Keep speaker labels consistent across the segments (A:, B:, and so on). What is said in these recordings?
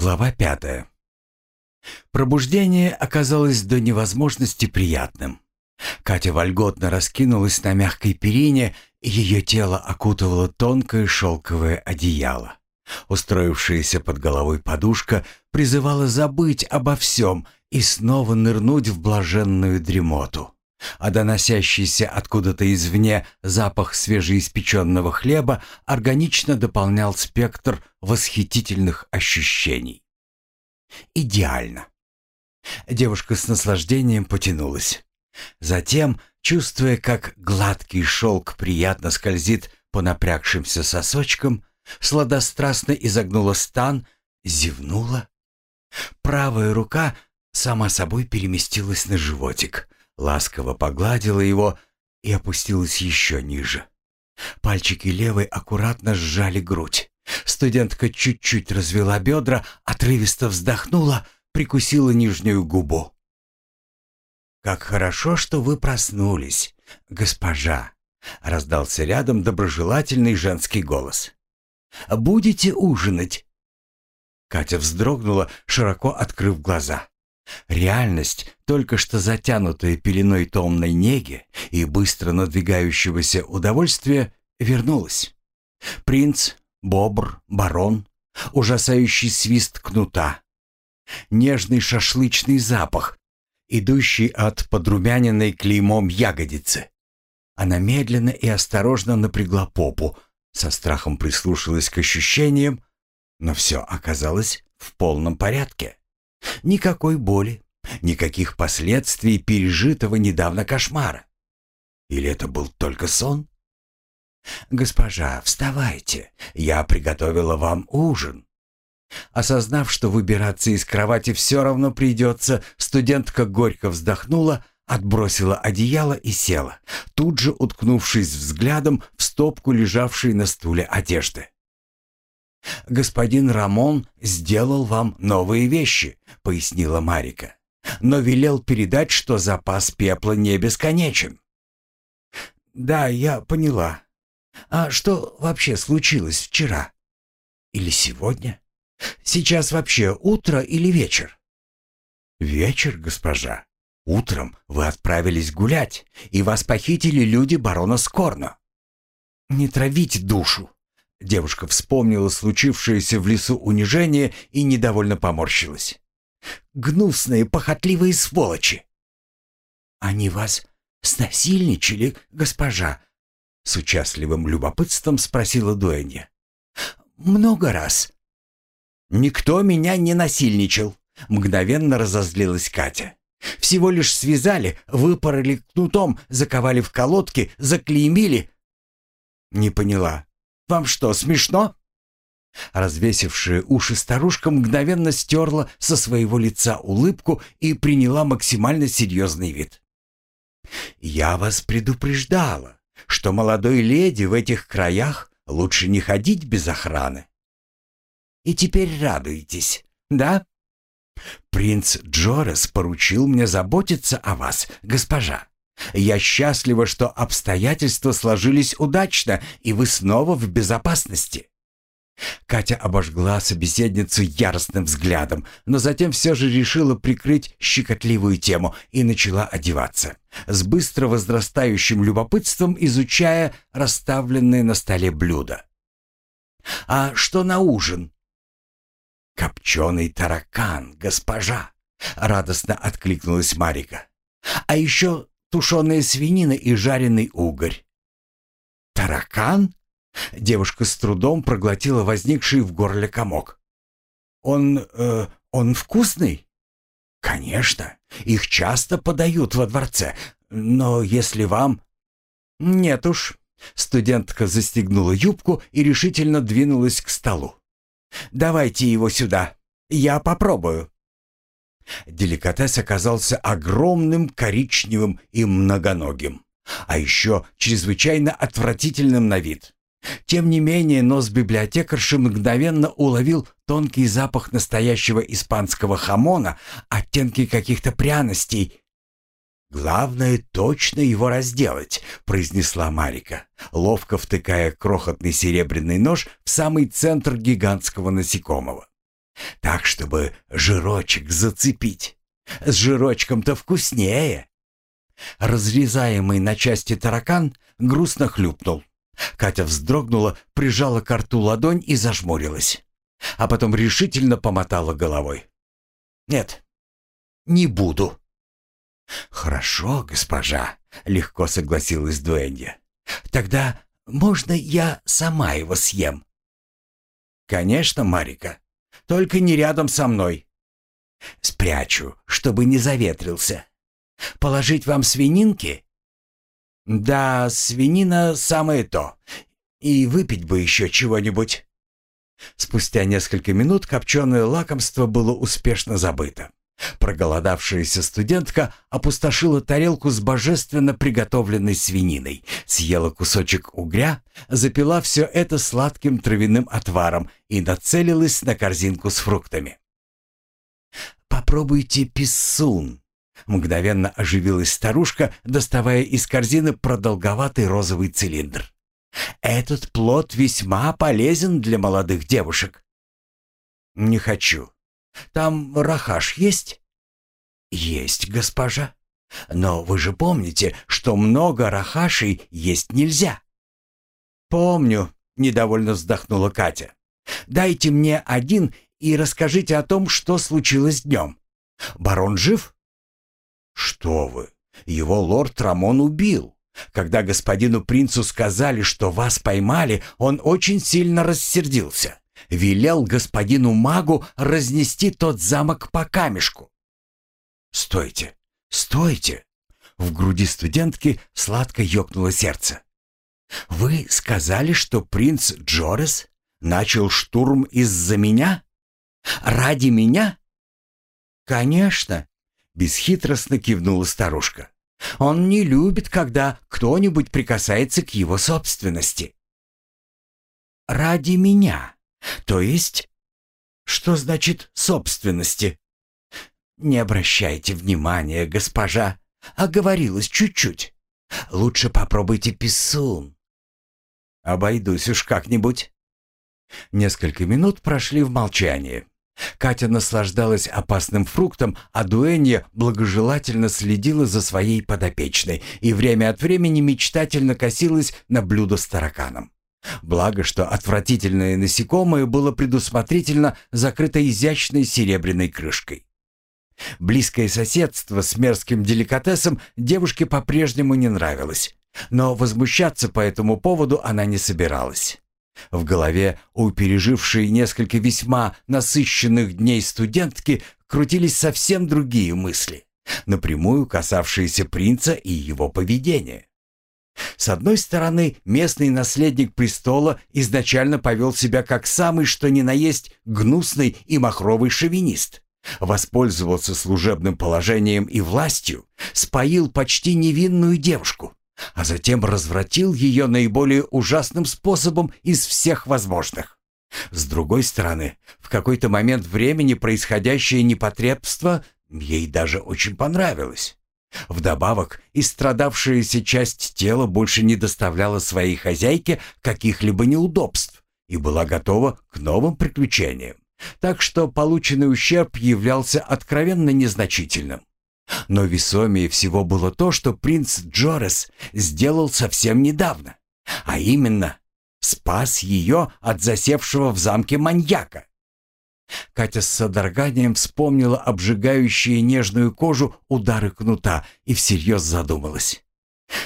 A: Глава пятая. Пробуждение оказалось до невозможности приятным. Катя вольготно раскинулась на мягкой перине, ее тело окутывало тонкое шелковое одеяло. Устроившаяся под головой подушка призывала забыть обо всем и снова нырнуть в блаженную дремоту. А доносящийся откуда-то извне запах свежеиспеченного хлеба органично дополнял спектр восхитительных ощущений. Идеально. Девушка с наслаждением потянулась. Затем, чувствуя, как гладкий шелк приятно скользит по напрягшимся сосочкам, сладострастно изогнула стан, зевнула. Правая рука сама собой переместилась на животик, ласково погладила его и опустилась еще ниже. Пальчики левой аккуратно сжали грудь. Студентка чуть-чуть развела бедра, отрывисто вздохнула, прикусила нижнюю губу. «Как хорошо, что вы проснулись, госпожа!» — раздался рядом доброжелательный женский голос. «Будете ужинать?» Катя вздрогнула, широко открыв глаза. Реальность, только что затянутая пеленой томной неги и быстро надвигающегося удовольствия, вернулась. Принц, бобр, барон, ужасающий свист кнута, нежный шашлычный запах, идущий от подрумяненной клеймом ягодицы. Она медленно и осторожно напрягла попу, со страхом прислушалась к ощущениям, но все оказалось в полном порядке. Никакой боли, никаких последствий пережитого недавно кошмара. Или это был только сон? «Госпожа, вставайте, я приготовила вам ужин». Осознав, что выбираться из кровати все равно придется, студентка горько вздохнула, отбросила одеяло и села, тут же уткнувшись взглядом в стопку лежавшей на стуле одежды. «Господин Рамон сделал вам новые вещи», — пояснила Марика, «но велел передать, что запас пепла не бесконечен». «Да, я поняла. А что вообще случилось вчера? Или сегодня?» Сейчас вообще утро или вечер?» «Вечер, госпожа. Утром вы отправились гулять, и вас похитили люди барона Скорна». «Не травите душу!» Девушка вспомнила случившееся в лесу унижение и недовольно поморщилась. «Гнусные, похотливые сволочи!» «Они вас снасильничали, госпожа?» С участливым любопытством спросила Дуэнья. «Много раз», «Никто меня не насильничал», — мгновенно разозлилась Катя. «Всего лишь связали, выпороли кнутом, заковали в колодки, заклеймили». «Не поняла. Вам что, смешно?» Развесившая уши старушка мгновенно стерла со своего лица улыбку и приняла максимально серьезный вид. «Я вас предупреждала, что молодой леди в этих краях лучше не ходить без охраны и теперь радуетесь, да? Принц Джорес поручил мне заботиться о вас, госпожа. Я счастлива, что обстоятельства сложились удачно, и вы снова в безопасности. Катя обожгла собеседницу яростным взглядом, но затем все же решила прикрыть щекотливую тему и начала одеваться, с быстро возрастающим любопытством изучая расставленные на столе блюда. «А что на ужин?» «Копченый таракан, госпожа!» — радостно откликнулась Марика. «А еще тушеная свинина и жареный угорь». «Таракан?» — девушка с трудом проглотила возникший в горле комок. «Он... Э, он вкусный?» «Конечно, их часто подают во дворце, но если вам...» «Нет уж». Студентка застегнула юбку и решительно двинулась к столу. Давайте его сюда. Я попробую». Деликатес оказался огромным, коричневым и многоногим, а еще чрезвычайно отвратительным на вид. Тем не менее, нос библиотекарши мгновенно уловил тонкий запах настоящего испанского хамона, оттенки каких-то пряностей. «Главное точно его разделать», — произнесла Марика, ловко втыкая крохотный серебряный нож в самый центр гигантского насекомого. Так, чтобы жирочек зацепить. С жирочком-то вкуснее. Разрезаемый на части таракан грустно хлюпнул. Катя вздрогнула, прижала к рту ладонь и зажмурилась. А потом решительно помотала головой. «Нет, не буду». «Хорошо, госпожа», — легко согласилась Дуэнья. «Тогда можно я сама его съем?» «Конечно, Марика. Только не рядом со мной». «Спрячу, чтобы не заветрился. Положить вам свининки?» «Да, свинина самое то. И выпить бы еще чего-нибудь». Спустя несколько минут копченое лакомство было успешно забыто. Проголодавшаяся студентка опустошила тарелку с божественно приготовленной свининой, съела кусочек угря, запила все это сладким травяным отваром и нацелилась на корзинку с фруктами. «Попробуйте писсун», — мгновенно оживилась старушка, доставая из корзины продолговатый розовый цилиндр. «Этот плод весьма полезен для молодых девушек». «Не хочу», там рахаш есть?» «Есть, госпожа. Но вы же помните, что много рахашей есть нельзя». «Помню», — недовольно вздохнула Катя. «Дайте мне один и расскажите о том, что случилось днем. Барон жив?» «Что вы? Его лорд Рамон убил. Когда господину принцу сказали, что вас поймали, он очень сильно рассердился велел господину магу разнести тот замок по камешку. «Стойте! Стойте!» В груди студентки сладко ёкнуло сердце. «Вы сказали, что принц Джорес начал штурм из-за меня? Ради меня?» «Конечно!» — бесхитростно кивнула старушка. «Он не любит, когда кто-нибудь прикасается к его собственности». «Ради меня!» То есть? Что значит собственности? Не обращайте внимания, госпожа. Оговорилась чуть-чуть. Лучше попробуйте писун. Обойдусь уж как-нибудь. Несколько минут прошли в молчании. Катя наслаждалась опасным фруктом, а Дуэнья благожелательно следила за своей подопечной и время от времени мечтательно косилась на блюдо с тараканом. Благо, что отвратительное насекомое было предусмотрительно закрыто изящной серебряной крышкой. Близкое соседство с мерзким деликатесом девушке по-прежнему не нравилось, но возмущаться по этому поводу она не собиралась. В голове у пережившей несколько весьма насыщенных дней студентки крутились совсем другие мысли, напрямую касавшиеся принца и его поведения. С одной стороны, местный наследник престола изначально повел себя как самый что ни на есть гнусный и махровый шовинист. Воспользовался служебным положением и властью, споил почти невинную девушку, а затем развратил ее наиболее ужасным способом из всех возможных. С другой стороны, в какой-то момент времени происходящее непотребство ей даже очень понравилось. Вдобавок, истрадавшаяся часть тела больше не доставляла своей хозяйке каких-либо неудобств и была готова к новым приключениям. Так что полученный ущерб являлся откровенно незначительным. Но весомее всего было то, что принц Джорес сделал совсем недавно, а именно спас ее от засевшего в замке маньяка. Катя с содроганием вспомнила обжигающие нежную кожу удары кнута и всерьез задумалась.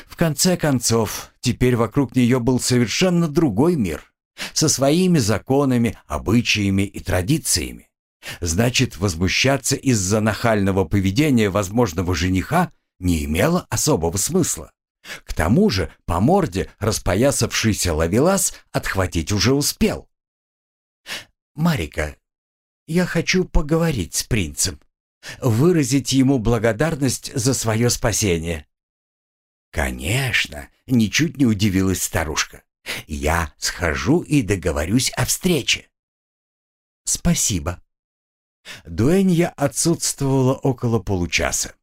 A: В конце концов, теперь вокруг нее был совершенно другой мир, со своими законами, обычаями и традициями. Значит, возмущаться из-за нахального поведения возможного жениха не имело особого смысла. К тому же по морде распоясавшийся ловелас отхватить уже успел. «Марика, я хочу поговорить с принцем, выразить ему благодарность за свое спасение». «Конечно», — ничуть не удивилась старушка. «Я схожу и договорюсь о встрече». «Спасибо». Дуэнья отсутствовала около получаса.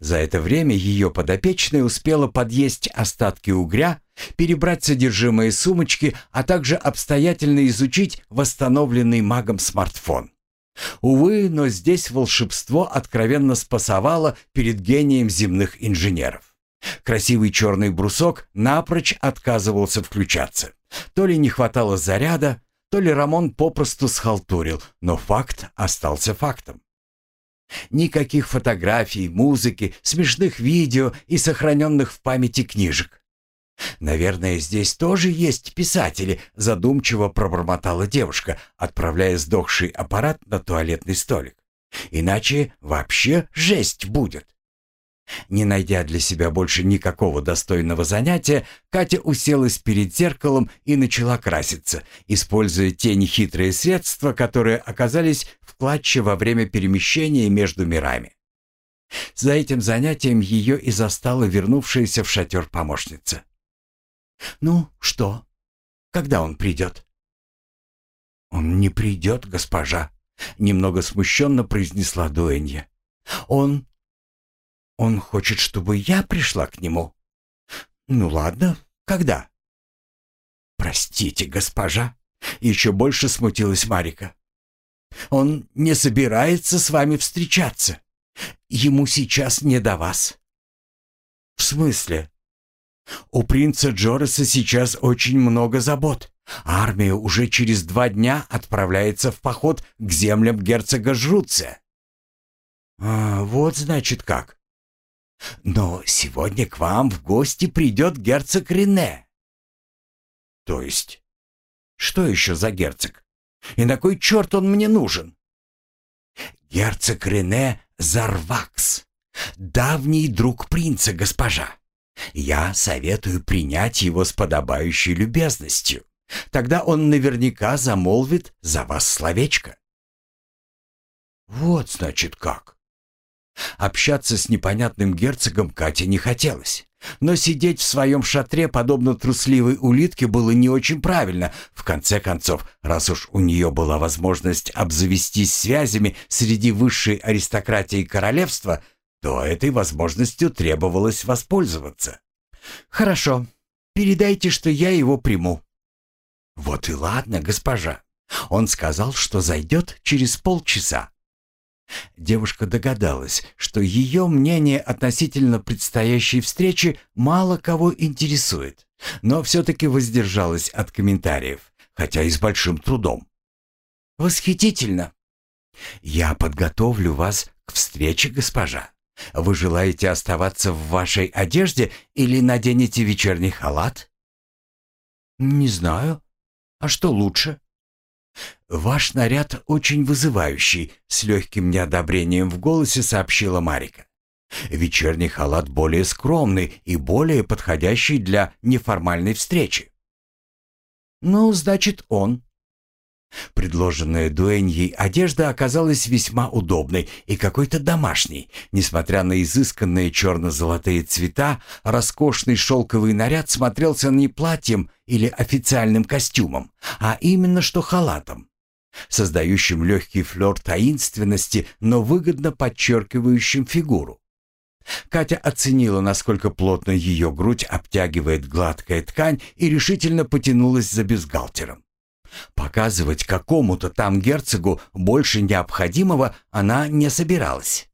A: За это время ее подопечная успела подъесть остатки угря, перебрать содержимое сумочки, а также обстоятельно изучить восстановленный магом смартфон. Увы, но здесь волшебство откровенно спасовало перед гением земных инженеров. Красивый черный брусок напрочь отказывался включаться. То ли не хватало заряда, то ли Рамон попросту схалтурил, но факт остался фактом. Никаких фотографий, музыки, смешных видео и сохраненных в памяти книжек. «Наверное, здесь тоже есть писатели», — задумчиво пробормотала девушка, отправляя сдохший аппарат на туалетный столик. «Иначе вообще жесть будет». Не найдя для себя больше никакого достойного занятия, Катя уселась перед зеркалом и начала краситься, используя те нехитрые средства, которые оказались в клатче во время перемещения между мирами. За этим занятием ее и застала вернувшаяся в шатер помощница. «Ну, что? Когда он придет?» «Он не придет, госпожа», — немного смущенно произнесла Дуэнья. «Он он хочет, чтобы я пришла к нему. Ну ладно, когда? Простите, госпожа. Еще больше смутилась Марика. Он не собирается с вами встречаться. Ему сейчас не до вас. В смысле? У принца Джореса сейчас очень много забот. Армия уже через два дня отправляется в поход к землям герцога Жруция. А, вот значит как. Но сегодня к вам в гости придет герцог Рене. То есть? Что еще за герцог? И на кой черт он мне нужен? Герцог Рене Зарвакс, давний друг принца, госпожа. Я советую принять его с подобающей любезностью. Тогда он наверняка замолвит за вас словечко. Вот значит как. Общаться с непонятным герцогом Кате не хотелось. Но сидеть в своем шатре, подобно трусливой улитке, было не очень правильно. В конце концов, раз уж у нее была возможность обзавестись связями среди высшей аристократии королевства, то этой возможностью требовалось воспользоваться. «Хорошо, передайте, что я его приму». «Вот и ладно, госпожа. Он сказал, что зайдет через полчаса. Девушка догадалась, что ее мнение относительно предстоящей встречи мало кого интересует, но все-таки воздержалась от комментариев, хотя и с большим трудом. «Восхитительно! Я подготовлю вас к встрече, госпожа. Вы желаете оставаться в вашей одежде или наденете вечерний халат?» «Не знаю. А что лучше?» «Ваш наряд очень вызывающий», — с легким неодобрением в голосе сообщила Марика. «Вечерний халат более скромный и более подходящий для неформальной встречи». «Ну, значит, он». Предложенная дуэньей одежда оказалась весьма удобной и какой-то домашней. Несмотря на изысканные черно-золотые цвета, роскошный шелковый наряд смотрелся не платьем или официальным костюмом, а именно что халатом создающим легкий флер таинственности, но выгодно подчеркивающим фигуру. Катя оценила, насколько плотно ее грудь обтягивает гладкая ткань и решительно потянулась за бюстгальтером. Показывать какому-то там герцогу больше необходимого она не собиралась.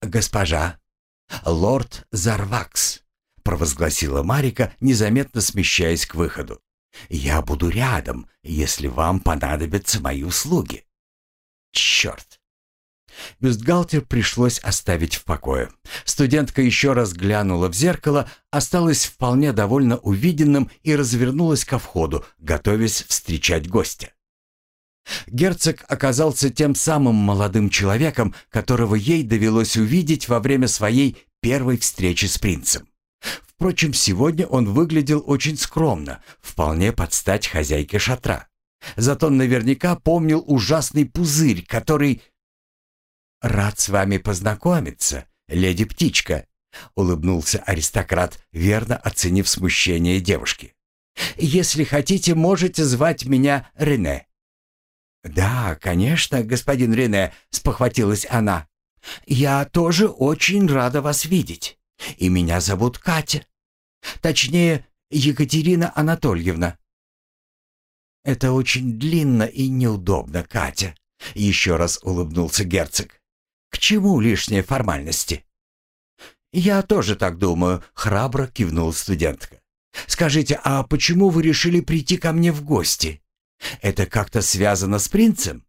A: «Госпожа, лорд Зарвакс», — провозгласила Марика, незаметно смещаясь к выходу. Я буду рядом, если вам понадобятся мои услуги. Черт! Бюстгальтер пришлось оставить в покое. Студентка еще раз глянула в зеркало, осталась вполне довольно увиденным и развернулась ко входу, готовясь встречать гостя. Герцог оказался тем самым молодым человеком, которого ей довелось увидеть во время своей первой встречи с принцем. Впрочем, сегодня он выглядел очень скромно, вполне под стать хозяйке шатра. Зато наверняка помнил ужасный пузырь, который... «Рад с вами познакомиться, леди Птичка», — улыбнулся аристократ, верно оценив смущение девушки. «Если хотите, можете звать меня Рене». «Да, конечно, господин Рене», — спохватилась она. «Я тоже очень рада вас видеть». И меня зовут Катя. Точнее, Екатерина Анатольевна. Это очень длинно и неудобно, Катя. — еще раз улыбнулся герцог. «К чему лишние формальности?» «Я тоже так думаю», — храбро кивнула студентка. «Скажите, а почему вы решили прийти ко мне в гости? Это как-то связано с принцем?»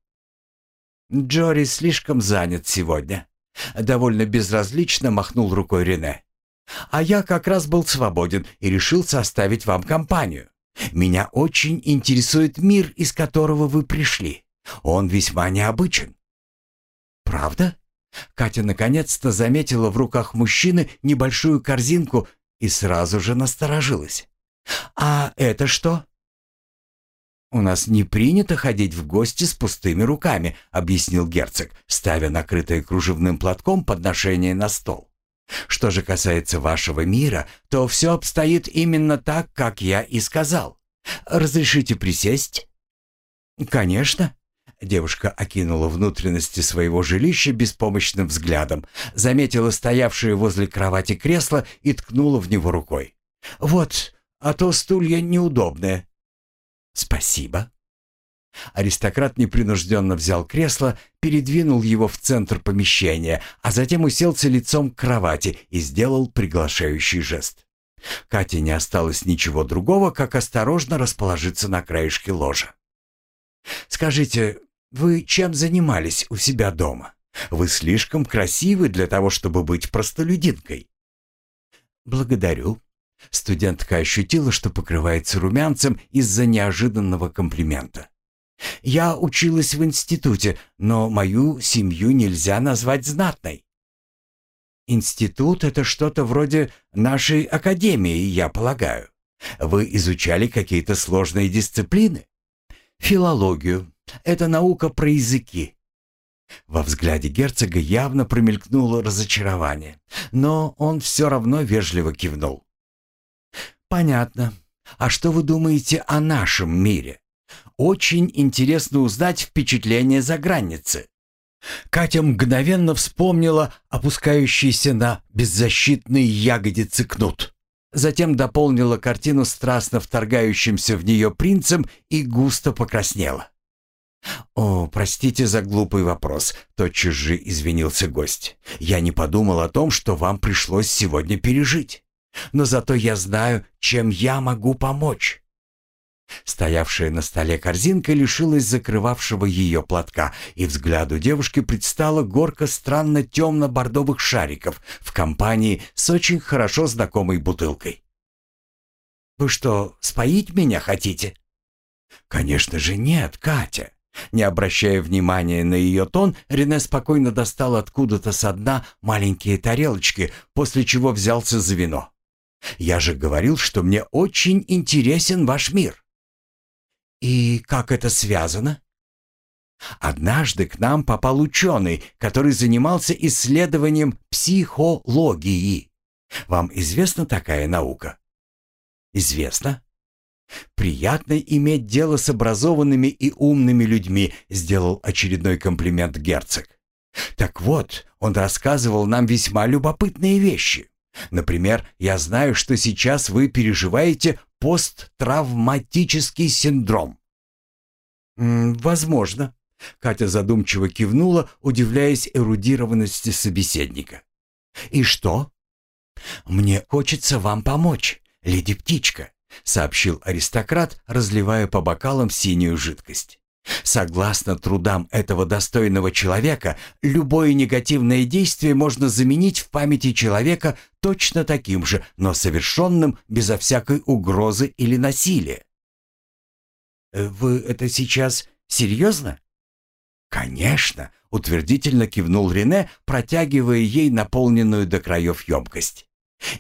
A: «Джори слишком занят сегодня», — довольно безразлично махнул рукой Рене. «А я как раз был свободен и решил составить вам компанию. Меня очень интересует мир, из которого вы пришли. Он весьма необычен». «Правда?» Катя наконец-то заметила в руках мужчины небольшую корзинку и сразу же насторожилась. «А это что?» «У нас не принято ходить в гости с пустыми руками», — объяснил герцог, ставя накрытое кружевным платком подношение на стол. «Что же касается вашего мира, то все обстоит именно так, как я и сказал. Разрешите присесть?» «Конечно», Девушка окинула внутренности своего жилища беспомощным взглядом, заметила стоявшее возле кровати кресло и ткнула в него рукой. «Вот, а то стулья неудобные». «Спасибо». Аристократ непринужденно взял кресло, передвинул его в центр помещения, а затем уселся лицом к кровати и сделал приглашающий жест. Кате не осталось ничего другого, как осторожно расположиться на краешке ложа. «Скажите, вы чем занимались у себя дома? Вы слишком красивы для того, чтобы быть простолюдинкой». «Благодарю». Студентка ощутила, что покрывается румянцем из-за неожиданного комплимента. «Я училась в институте, но мою семью нельзя назвать знатной». «Институт — это что-то вроде нашей академии, я полагаю. Вы изучали какие-то сложные дисциплины?» «Филологию, это наука про языки. Во взгляде герцога явно промелькнуло разочарование, но он все равно вежливо кивнул. «Понятно. А что вы думаете о нашем мире? Очень интересно узнать впечатление за границы». Катя мгновенно вспомнила опускающийся на беззащитные ягодицы кнут. Затем дополнила картину страстно вторгающимся в нее принцем и густо покраснела. «О, простите за глупый вопрос», — тотчас же извинился гость. «Я не подумал о том, что вам пришлось сегодня пережить. Но зато я знаю, чем я могу помочь». Стоявшая на столе корзинка лишилась закрывавшего ее платка, и взгляду девушки предстала горка странно темно-бордовых шариков в компании с очень хорошо знакомой бутылкой. «Вы что, споить меня хотите?» «Конечно же нет, Катя. Не обращая внимания на ее тон, Рене спокойно достал откуда-то со дна маленькие тарелочки, после чего взялся за вино. «Я же говорил, что мне очень интересен ваш мир». «И как это связано?» Однажды к нам попал ученый, который занимался исследованием психологии. Вам известна такая наука? Известно. «Приятно иметь дело с образованными и умными людьми», — сделал очередной комплимент герцог. «Так вот, он рассказывал нам весьма любопытные вещи. Например, я знаю, что сейчас вы переживаете посттравматический синдром». «Возможно», — Катя задумчиво кивнула, удивляясь эрудированности собеседника. «И что?» «Мне хочется вам помочь, леди Птичка. — сообщил аристократ, разливая по бокалам синюю жидкость. Согласно трудам этого достойного человека, любое негативное действие можно заменить в памяти человека точно таким же, но совершенным безо всякой угрозы или насилия. «Э, «Вы это сейчас серьезно?» «Конечно», — утвердительно кивнул Рене, протягивая ей наполненную до краев емкость.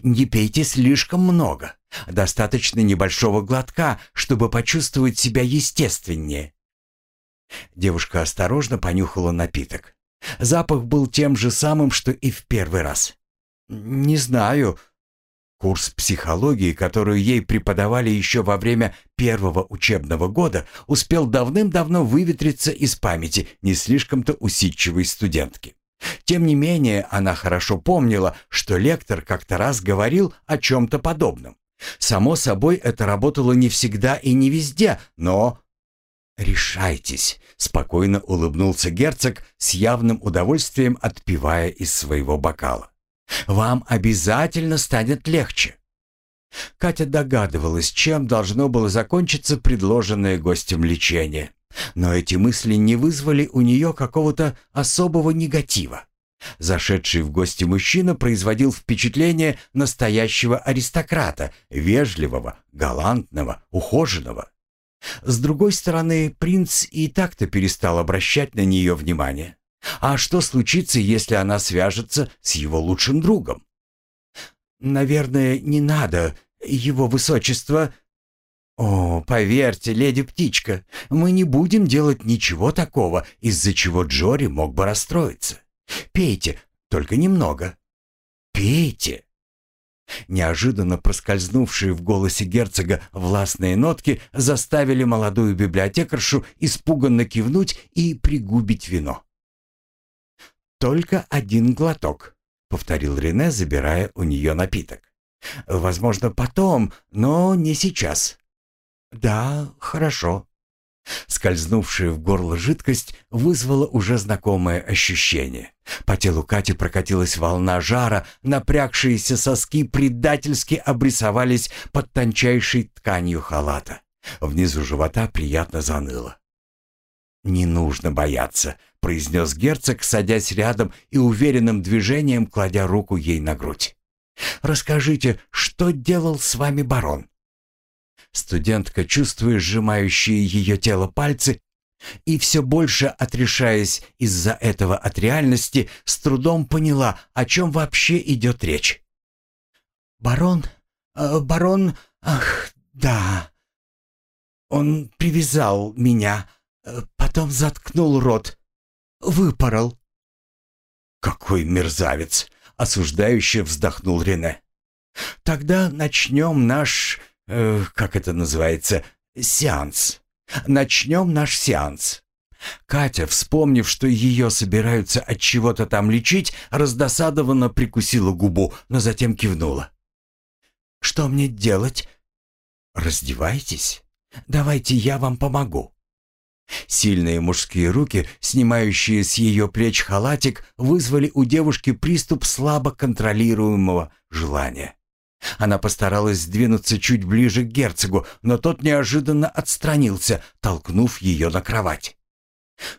A: «Не пейте слишком много. Достаточно небольшого глотка, чтобы почувствовать себя естественнее. Девушка осторожно понюхала напиток. Запах был тем же самым, что и в первый раз. «Не знаю». Курс психологии, которую ей преподавали еще во время первого учебного года, успел давным-давно выветриться из памяти не слишком-то усидчивой студентки. Тем не менее, она хорошо помнила, что лектор как-то раз говорил о чем-то подобном. Само собой, это работало не всегда и не везде, но... «Решайтесь», — спокойно улыбнулся герцог, с явным удовольствием отпивая из своего бокала. «Вам обязательно станет легче». Катя догадывалась, чем должно было закончиться предложенное гостем лечение. Но эти мысли не вызвали у нее какого-то особого негатива. Зашедший в гости мужчина производил впечатление настоящего аристократа, вежливого, галантного, ухоженного. С другой стороны, принц и так-то перестал обращать на нее внимание. А что случится, если она свяжется с его лучшим другом? «Наверное, не надо, его высочество...» «О, поверьте, леди Птичка, мы не будем делать ничего такого, из-за чего Джори мог бы расстроиться. Пейте, только немного. Пейте!» Неожиданно проскользнувшие в голосе герцога властные нотки заставили молодую библиотекаршу испуганно кивнуть и пригубить вино. «Только один глоток», — повторил Рене, забирая у нее напиток. «Возможно, потом, но не сейчас». «Да, хорошо». Скользнувшая в горло жидкость вызвала уже знакомое ощущение. По телу Кати прокатилась волна жара, напрягшиеся соски предательски обрисовались под тончайшей тканью халата. Внизу живота приятно заныло. «Не нужно бояться», — произнес герцог, садясь рядом и уверенным движением кладя руку ей на грудь. «Расскажите, что делал с вами барон?» Студентка, чувствуя сжимающие ее тело пальцы и все больше отрешаясь из-за этого от реальности, с трудом поняла, о чем вообще идет речь. «Барон? Э, барон? Ах, да. Он привязал меня, э, потом заткнул рот, выпорол». «Какой мерзавец!» — осуждающе вздохнул Рене. «Тогда начнем наш как это называется, сеанс. Начнем наш сеанс. Катя, вспомнив, что ее собираются от чего-то там лечить, раздосадованно прикусила губу, но затем кивнула. «Что мне делать?» «Раздевайтесь. Давайте я вам помогу». Сильные мужские руки, снимающие с ее плеч халатик, вызвали у девушки приступ слабо контролируемого желания. Она постаралась сдвинуться чуть ближе к герцогу, но тот неожиданно отстранился, толкнув ее на кровать.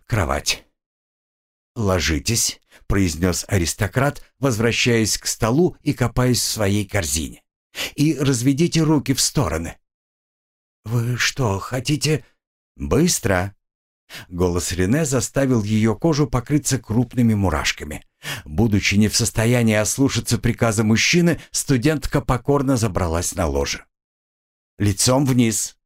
A: Кровать. «Ложитесь», — произнес аристократ, возвращаясь к столу и копаясь в своей корзине. «И разведите руки в стороны». «Вы что, хотите...» «Быстро!» Голос Рене заставил ее кожу покрыться крупными мурашками. Будучи не в состоянии ослушаться приказа мужчины, студентка покорно забралась на ложе. Лицом вниз.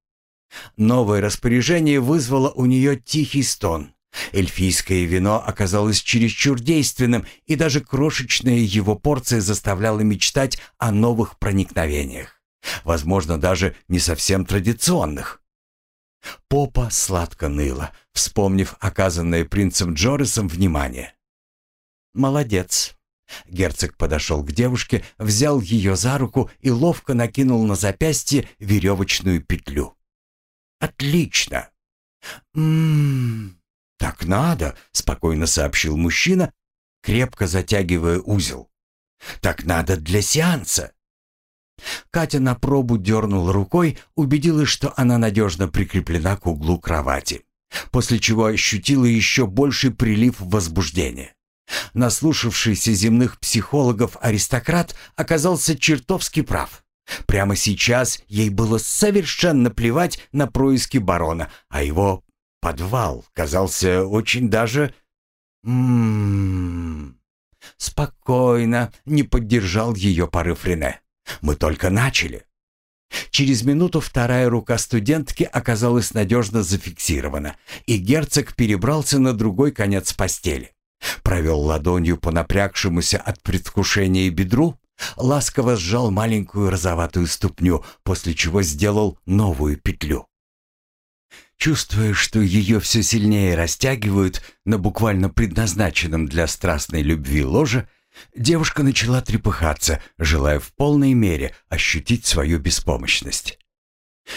A: Новое распоряжение вызвало у нее тихий стон. Эльфийское вино оказалось чересчур действенным, и даже крошечная его порция заставляла мечтать о новых проникновениях. Возможно, даже не совсем традиционных. Попа сладко ныла, вспомнив оказанное принцем Джорисом внимание. «Молодец». Герцог подошел к девушке, взял ее за руку и ловко накинул на запястье веревочную петлю. «Отлично!» «М-м-м, так надо», — спокойно сообщил мужчина, крепко затягивая узел. «Так надо для сеанса». Катя на пробу дернула рукой, убедилась, что она надежно прикреплена к углу кровати, после чего ощутила еще больший прилив возбуждения. Наслушавшийся земных психологов аристократ оказался чертовски прав. Прямо сейчас ей было совершенно плевать на происки барона, а его подвал казался очень даже... М -м -м. Спокойно, не поддержал ее порыв Рене. Мы только начали. Через минуту вторая рука студентки оказалась надежно зафиксирована, и герцог перебрался на другой конец постели. Провел ладонью по напрягшемуся от предвкушения бедру, ласково сжал маленькую розоватую ступню, после чего сделал новую петлю. Чувствуя, что ее все сильнее растягивают на буквально предназначенном для страстной любви ложе, девушка начала трепыхаться, желая в полной мере ощутить свою беспомощность.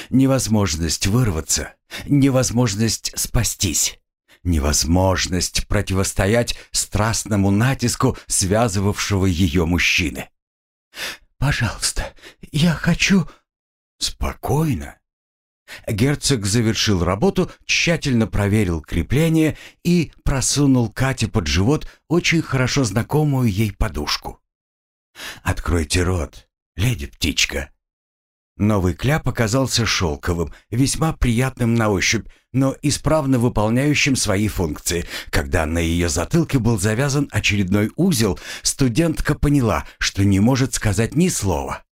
A: Невозможность вырваться невозможность спастись, невозможность противостоять страстному натиску связывавшего ее мужчины. «Пожалуйста, я хочу...» «Спокойно». Герцог завершил работу, тщательно проверил крепление и просунул Кате под живот очень хорошо знакомую ей подушку. «Откройте рот, леди-птичка». Новый кляп оказался шелковым, весьма приятным на ощупь, но исправно выполняющим свои функции. Когда на ее затылке был завязан очередной узел, студентка поняла, что не может сказать ни слова.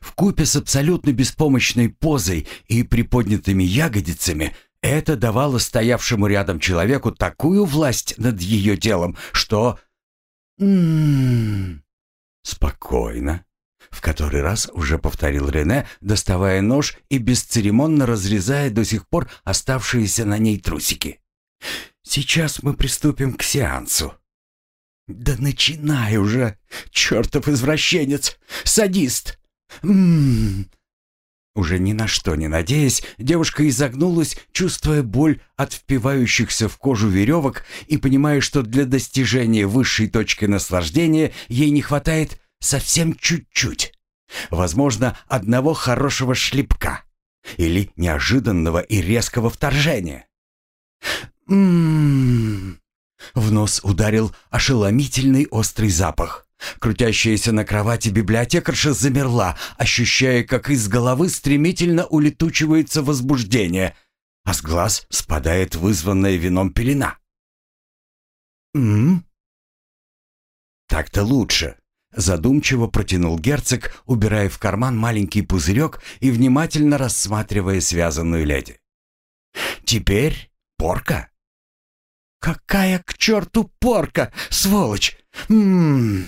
A: В купе с абсолютно беспомощной позой и приподнятыми ягодицами это давало стоявшему рядом человеку такую власть над ее телом, что... М -м -м, спокойно, в который раз уже повторил Рене, доставая нож и бесцеремонно разрезая до сих пор оставшиеся на ней трусики. «Сейчас мы приступим к сеансу». «Да начинай уже, чертов извращенец, садист!» «Ммм...» Уже ни на что не надеясь, девушка изогнулась, чувствуя боль от впивающихся в кожу веревок и понимая, что для достижения высшей точки наслаждения ей не хватает Совсем чуть-чуть. Возможно, одного хорошего шлепка. Или неожиданного и резкого вторжения. Ммм. В нос ударил ошеломительный острый запах. Крутящаяся на кровати библиотекарша замерла, ощущая, как из головы стремительно улетучивается возбуждение, а с глаз спадает вызванная вином пелена. «М? Так-то лучше. Задумчиво протянул герцог, убирая в карман маленький пузырек и внимательно рассматривая связанную леди. «Теперь порка?» «Какая к черту порка, сволочь! Ммм...»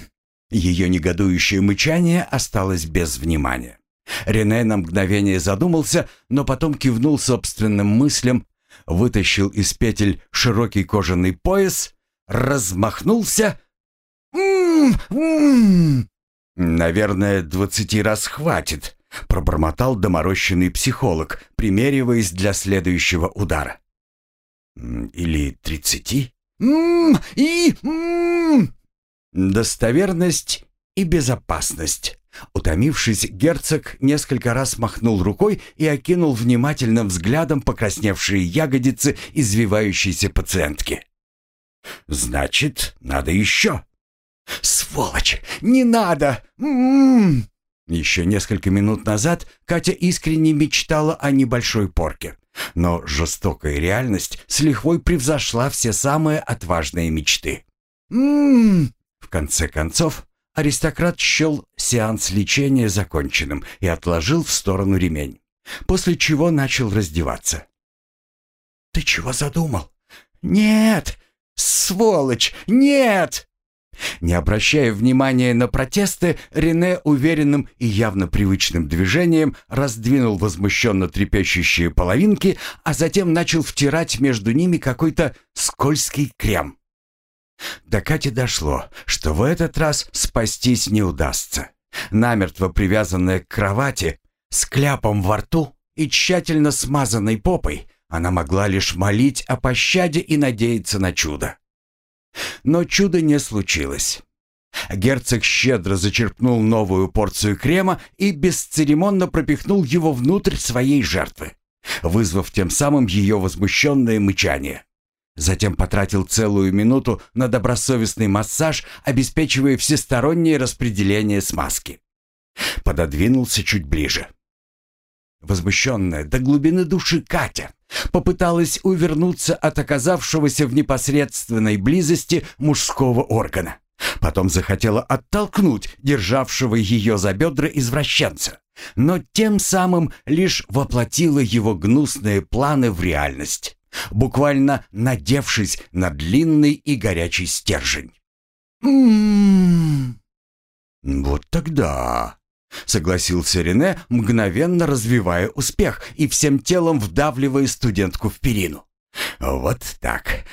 A: Ее негодующее мычание осталось без внимания. Рене на мгновение задумался, но потом кивнул собственным мыслям, вытащил из петель широкий кожаный пояс, размахнулся «Наверное, двадцати раз хватит», — пробормотал доморощенный психолог, примериваясь для следующего удара. «Или тридцати?» и «Достоверность и безопасность». Утомившись, герцог несколько раз махнул рукой и окинул внимательным взглядом покрасневшие ягодицы извивающейся пациентки. «Значит, надо еще». «Сволочь! Не надо! М -м -м Еще несколько минут назад Катя искренне мечтала о небольшой порке. Но жестокая реальность с лихвой превзошла все самые отважные мечты. «М-м-м!» В конце концов, аристократ счел сеанс лечения законченным и отложил в сторону ремень, после чего начал раздеваться. «Ты чего задумал?» «Нет! Сволочь! Нет!» Не обращая внимания на протесты, Рене уверенным и явно привычным движением раздвинул возмущенно трепещущие половинки, а затем начал втирать между ними какой-то скользкий крем. До Кати дошло, что в этот раз спастись не удастся. Намертво привязанная к кровати, с кляпом во рту и тщательно смазанной попой, она могла лишь молить о пощаде и надеяться на чудо. Но чуда не случилось. Герцог щедро зачерпнул новую порцию крема и бесцеремонно пропихнул его внутрь своей жертвы, вызвав тем самым ее возмущенное мычание. Затем потратил целую минуту на добросовестный массаж, обеспечивая всестороннее распределение смазки. Пододвинулся чуть ближе. Возмущенная до глубины души Катя попыталась увернуться от оказавшегося в непосредственной близости мужского органа. Потом захотела оттолкнуть державшего ее за бедра извращенца, но тем самым лишь воплотила его гнусные планы в реальность, буквально надевшись на длинный и горячий стержень. «М-м-м!» «Вот тогда Согласился Рене, мгновенно развивая успех и всем телом вдавливая студентку в перину. «Вот так,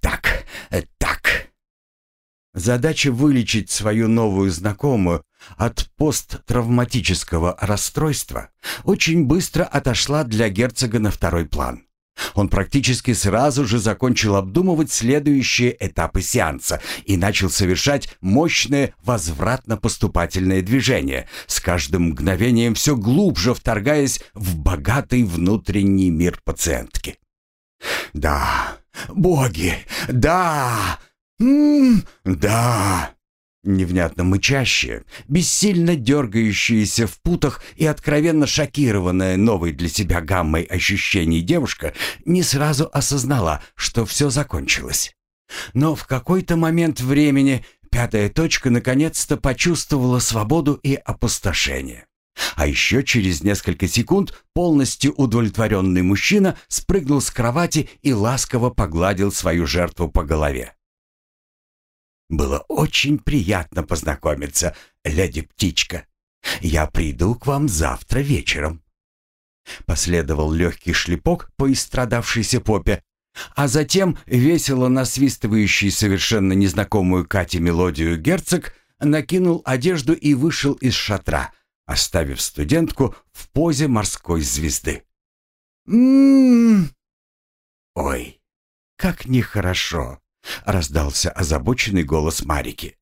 A: так, так». Задача вылечить свою новую знакомую от посттравматического расстройства очень быстро отошла для герцога на второй план. Он практически сразу же закончил обдумывать следующие этапы сеанса и начал совершать мощное возвратно-поступательное движение, с каждым мгновением все глубже вторгаясь в богатый внутренний мир пациентки. «Да, боги, да, м -м, да!» Невнятно мычащая, бессильно дергающаяся в путах и откровенно шокированная новой для себя гаммой ощущений девушка не сразу осознала, что все закончилось. Но в какой-то момент времени пятая точка наконец-то почувствовала свободу и опустошение. А еще через несколько секунд полностью удовлетворенный мужчина спрыгнул с кровати и ласково погладил свою жертву по голове. Было очень приятно познакомиться, леди-птичка. Я приду к вам завтра вечером». Последовал легкий шлепок по истрадавшейся попе, а затем весело насвистывающий совершенно незнакомую Кате мелодию герцог накинул одежду и вышел из шатра, оставив студентку в позе морской звезды. «М-м-м! Ой, как нехорошо!» — раздался озабоченный голос Марики.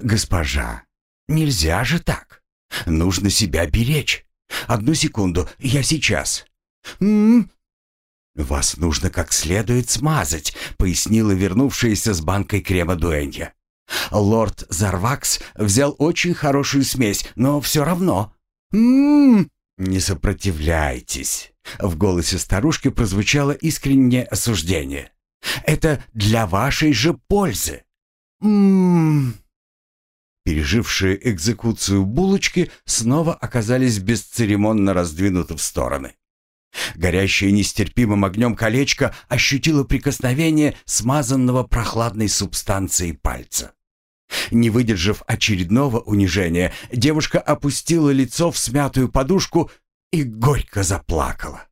A: «Госпожа, нельзя же так. Нужно себя беречь. Одну секунду, я сейчас». «М -м «Вас нужно как следует смазать», — пояснила вернувшаяся с банкой крема Дуэнья. «Лорд Зарвакс взял очень хорошую смесь, но все равно...» «М -м -м, «Не сопротивляйтесь», — в голосе старушки прозвучало искреннее осуждение. Это для вашей же пользы. Ммм. Пережившие экзекуцию булочки снова оказались бесцеремонно раздвинуты в стороны. Горящее нестерпимым огнем колечко ощутило прикосновение смазанного прохладной субстанцией пальца. Не выдержав очередного унижения, девушка опустила лицо в смятую подушку и горько заплакала.